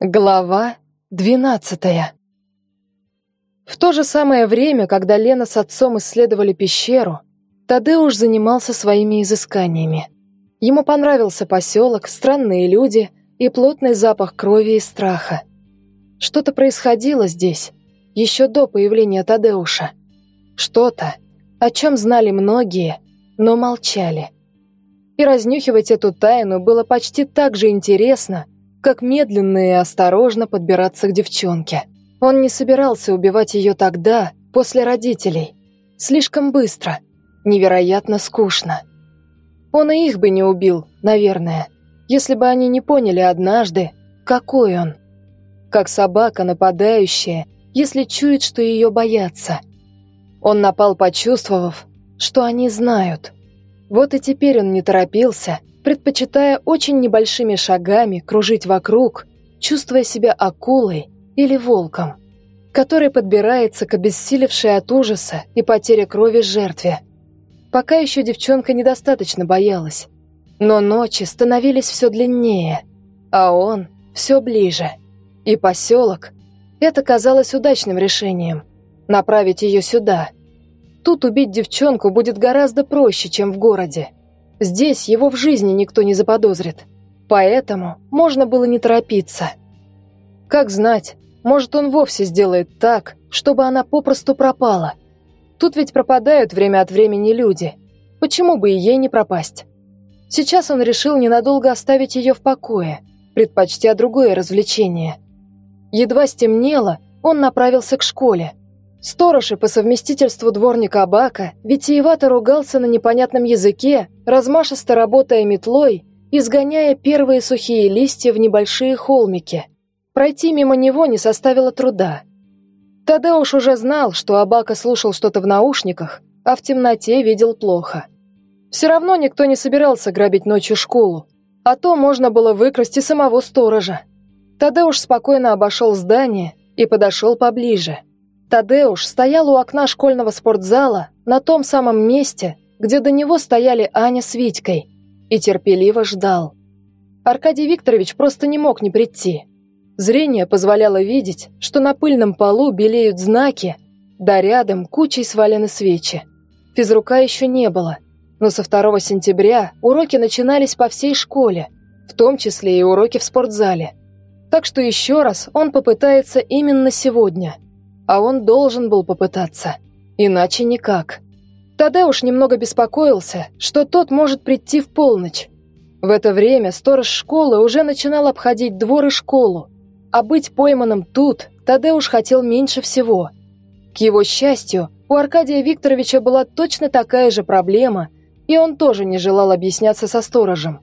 Глава двенадцатая В то же самое время, когда Лена с отцом исследовали пещеру, Тадеуш занимался своими изысканиями. Ему понравился поселок, странные люди и плотный запах крови и страха. Что-то происходило здесь, еще до появления Тадеуша. Что-то, о чем знали многие, но молчали. И разнюхивать эту тайну было почти так же интересно, как медленно и осторожно подбираться к девчонке. Он не собирался убивать ее тогда, после родителей. Слишком быстро, невероятно скучно. Он и их бы не убил, наверное, если бы они не поняли однажды, какой он. Как собака, нападающая, если чует, что ее боятся. Он напал, почувствовав, что они знают. Вот и теперь он не торопился – предпочитая очень небольшими шагами кружить вокруг, чувствуя себя акулой или волком, который подбирается к обессилевшей от ужаса и потери крови жертве. Пока еще девчонка недостаточно боялась, но ночи становились все длиннее, а он все ближе. И поселок – это казалось удачным решением – направить ее сюда. Тут убить девчонку будет гораздо проще, чем в городе. Здесь его в жизни никто не заподозрит. Поэтому можно было не торопиться. Как знать, может он вовсе сделает так, чтобы она попросту пропала. Тут ведь пропадают время от времени люди. Почему бы и ей не пропасть? Сейчас он решил ненадолго оставить ее в покое, предпочтя другое развлечение. Едва стемнело, он направился к школе – Сторож и по совместительству дворника Абака витиевато ругался на непонятном языке, размашисто работая метлой, изгоняя первые сухие листья в небольшие холмики. Пройти мимо него не составило труда. Тадеуш уже знал, что Абака слушал что-то в наушниках, а в темноте видел плохо. Все равно никто не собирался грабить ночью школу, а то можно было выкрасть и самого сторожа. Тадеуш спокойно обошел здание и подошел поближе – Тадеуш стоял у окна школьного спортзала на том самом месте, где до него стояли Аня с Витькой, и терпеливо ждал. Аркадий Викторович просто не мог не прийти. Зрение позволяло видеть, что на пыльном полу белеют знаки, да рядом кучей свалены свечи. Физрука еще не было, но со 2 сентября уроки начинались по всей школе, в том числе и уроки в спортзале. Так что еще раз он попытается именно сегодня – а он должен был попытаться. Иначе никак. Тадеуш немного беспокоился, что тот может прийти в полночь. В это время сторож школы уже начинал обходить двор и школу, а быть пойманным тут Тадеуш хотел меньше всего. К его счастью, у Аркадия Викторовича была точно такая же проблема, и он тоже не желал объясняться со сторожем.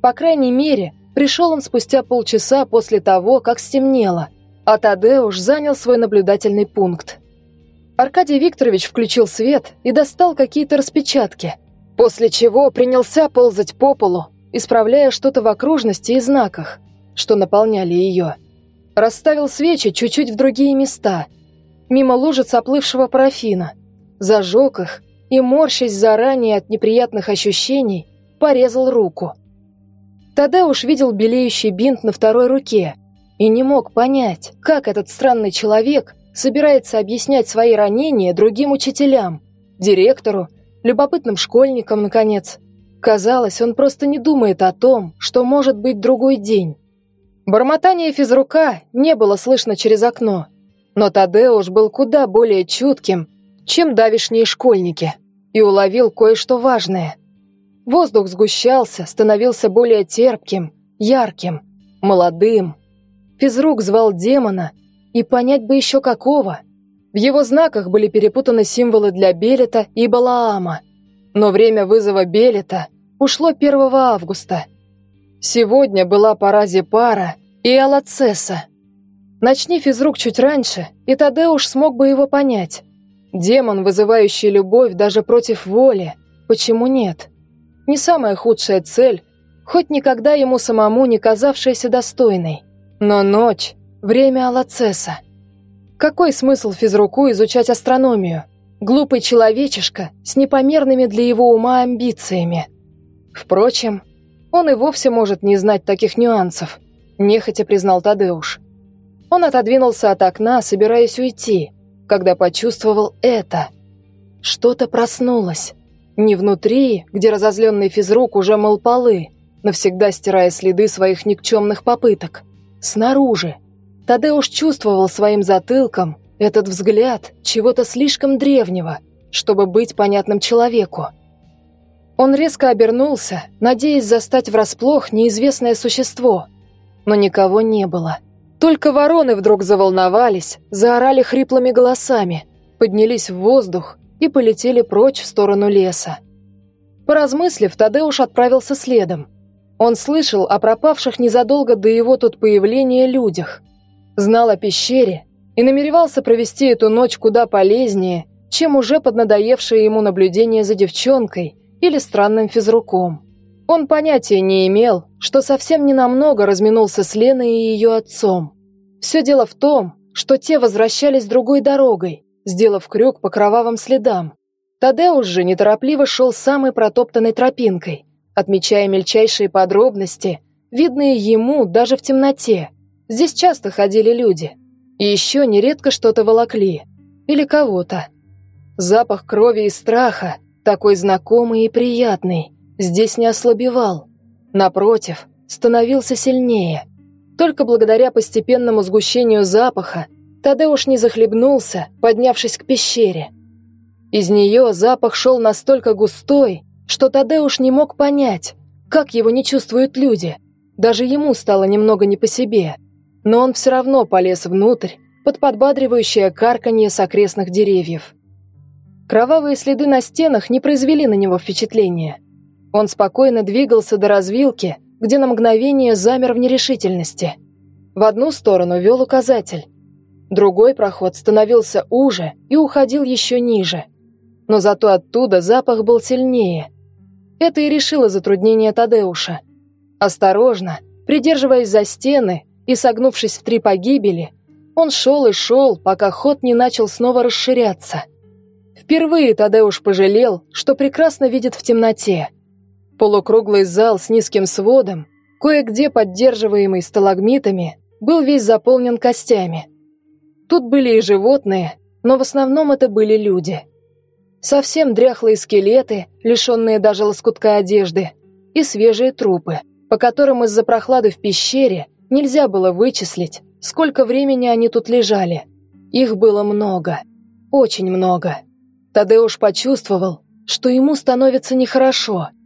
По крайней мере, пришел он спустя полчаса после того, как стемнело, а Тадеуш занял свой наблюдательный пункт. Аркадий Викторович включил свет и достал какие-то распечатки, после чего принялся ползать по полу, исправляя что-то в окружности и знаках, что наполняли ее. Расставил свечи чуть-чуть в другие места, мимо лужиц оплывшего парафина, зажег их и, морщась заранее от неприятных ощущений, порезал руку. Тадеуш видел белеющий бинт на второй руке – и не мог понять, как этот странный человек собирается объяснять свои ранения другим учителям, директору, любопытным школьникам, наконец. Казалось, он просто не думает о том, что может быть другой день. Бормотание физрука не было слышно через окно, но Тадеуш был куда более чутким, чем давишние школьники, и уловил кое-что важное. Воздух сгущался, становился более терпким, ярким, молодым, Физрук звал демона, и понять бы еще какого. В его знаках были перепутаны символы для Белета и Балаама. Но время вызова Белета ушло 1 августа. Сегодня была пора Зепара и Алацеса. Начни физрук чуть раньше, и Тадеуш смог бы его понять. Демон, вызывающий любовь даже против воли. Почему нет? Не самая худшая цель, хоть никогда ему самому не казавшаяся достойной. Но ночь – время Алацеса. Какой смысл физруку изучать астрономию? Глупый человечишка с непомерными для его ума амбициями. Впрочем, он и вовсе может не знать таких нюансов. – нехотя признал Тадеуш. Он отодвинулся от окна, собираясь уйти, когда почувствовал это. Что-то проснулось. Не внутри, где разозленный физрук уже мыл полы, навсегда стирая следы своих никчемных попыток. Снаружи. Тадеуш чувствовал своим затылком этот взгляд чего-то слишком древнего, чтобы быть понятным человеку. Он резко обернулся, надеясь застать врасплох неизвестное существо. Но никого не было. Только вороны вдруг заволновались, заорали хриплыми голосами, поднялись в воздух и полетели прочь в сторону леса. Поразмыслив, Тадеуш отправился следом. Он слышал о пропавших незадолго до его тут появления людях, знал о пещере и намеревался провести эту ночь куда полезнее, чем уже поднадоевшее ему наблюдение за девчонкой или странным физруком. Он понятия не имел, что совсем ненамного разминулся с Леной и ее отцом. Все дело в том, что те возвращались другой дорогой, сделав крюк по кровавым следам. Тадеуш же неторопливо шел самой протоптанной тропинкой, отмечая мельчайшие подробности, видные ему даже в темноте. Здесь часто ходили люди. И еще нередко что-то волокли. Или кого-то. Запах крови и страха, такой знакомый и приятный, здесь не ослабевал. Напротив, становился сильнее. Только благодаря постепенному сгущению запаха Тадеуш не захлебнулся, поднявшись к пещере. Из нее запах шел настолько густой, что Тадеуш не мог понять, как его не чувствуют люди. Даже ему стало немного не по себе. Но он все равно полез внутрь, под подбадривающее карканье с окрестных деревьев. Кровавые следы на стенах не произвели на него впечатления. Он спокойно двигался до развилки, где на мгновение замер в нерешительности. В одну сторону вел указатель. Другой проход становился уже и уходил еще ниже. Но зато оттуда запах был сильнее. Это и решило затруднение Тадеуша. Осторожно, придерживаясь за стены и согнувшись в три погибели, он шел и шел, пока ход не начал снова расширяться. Впервые Тадеуш пожалел, что прекрасно видит в темноте. Полукруглый зал с низким сводом, кое-где поддерживаемый сталагмитами, был весь заполнен костями. Тут были и животные, но в основном это были люди. Совсем дряхлые скелеты, лишенные даже лоскутка одежды, и свежие трупы, по которым из-за прохлады в пещере нельзя было вычислить, сколько времени они тут лежали. Их было много, очень много. Тадеуш почувствовал, что ему становится нехорошо –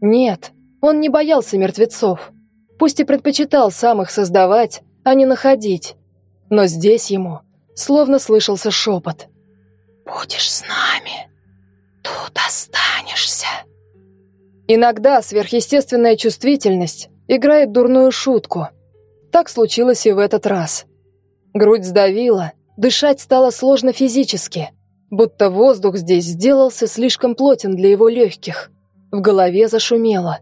нет, он не боялся мертвецов. Пусть и предпочитал сам их создавать, а не находить. Но здесь ему словно слышался шепот. «Будешь с нами, тут останешься». Иногда сверхъестественная чувствительность играет дурную шутку. Так случилось и в этот раз. Грудь сдавила, дышать стало сложно физически, будто воздух здесь сделался слишком плотен для его легких. В голове зашумело.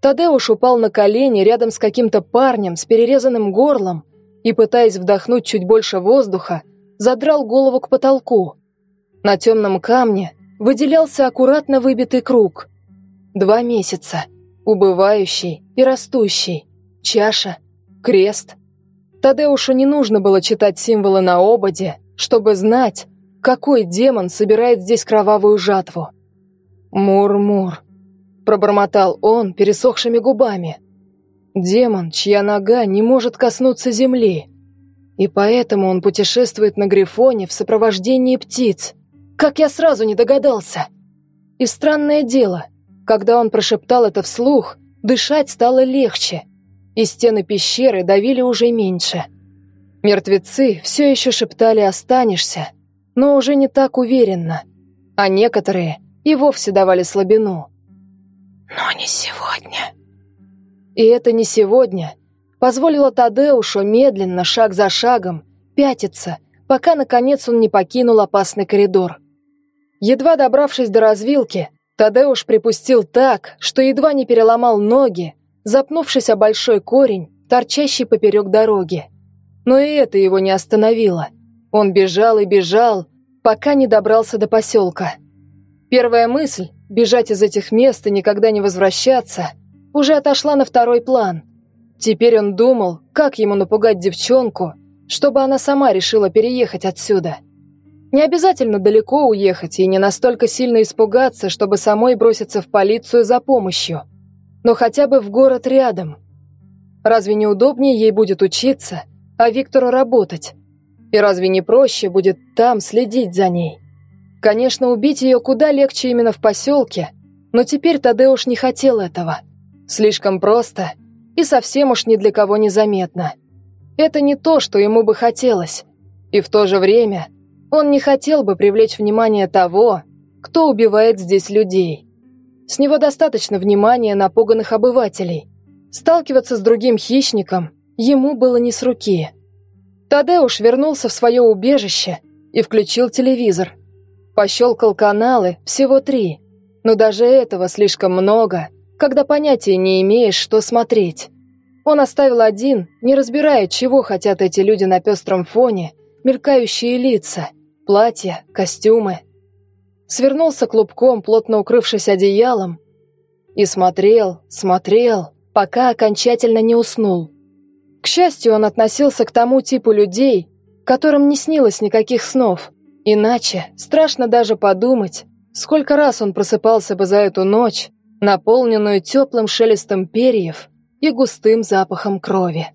Тадеуш упал на колени рядом с каким-то парнем с перерезанным горлом и, пытаясь вдохнуть чуть больше воздуха, задрал голову к потолку. На темном камне выделялся аккуратно выбитый круг. Два месяца. Убывающий и растущий. Чаша. Крест. Тадеушу не нужно было читать символы на ободе, чтобы знать, какой демон собирает здесь кровавую жатву. Мур-мур пробормотал он пересохшими губами. Демон, чья нога не может коснуться земли. И поэтому он путешествует на Грифоне в сопровождении птиц. Как я сразу не догадался. И странное дело, когда он прошептал это вслух, дышать стало легче, и стены пещеры давили уже меньше. Мертвецы все еще шептали «останешься», но уже не так уверенно, а некоторые и вовсе давали слабину. Но не сегодня. И это не сегодня позволило Тадеушу медленно, шаг за шагом, пятиться, пока, наконец, он не покинул опасный коридор. Едва добравшись до развилки, Тадеуш припустил так, что едва не переломал ноги, запнувшись о большой корень, торчащий поперек дороги. Но и это его не остановило. Он бежал и бежал, пока не добрался до поселка. Первая мысль бежать из этих мест и никогда не возвращаться, уже отошла на второй план. Теперь он думал, как ему напугать девчонку, чтобы она сама решила переехать отсюда. Не обязательно далеко уехать и не настолько сильно испугаться, чтобы самой броситься в полицию за помощью. Но хотя бы в город рядом. Разве не удобнее ей будет учиться, а Виктору работать? И разве не проще будет там следить за ней? Конечно, убить ее куда легче именно в поселке, но теперь Тадеуш не хотел этого. Слишком просто и совсем уж ни для кого не заметно. Это не то, что ему бы хотелось. И в то же время он не хотел бы привлечь внимание того, кто убивает здесь людей. С него достаточно внимания напуганных обывателей. Сталкиваться с другим хищником ему было не с руки. Тадеуш вернулся в свое убежище и включил телевизор. Пощелкал каналы, всего три. Но даже этого слишком много, когда понятия не имеешь, что смотреть. Он оставил один, не разбирая, чего хотят эти люди на пестром фоне, мелькающие лица, платья, костюмы. Свернулся клубком, плотно укрывшись одеялом, и смотрел, смотрел, пока окончательно не уснул. К счастью, он относился к тому типу людей, которым не снилось никаких снов. Иначе страшно даже подумать, сколько раз он просыпался бы за эту ночь, наполненную теплым шелестом перьев и густым запахом крови.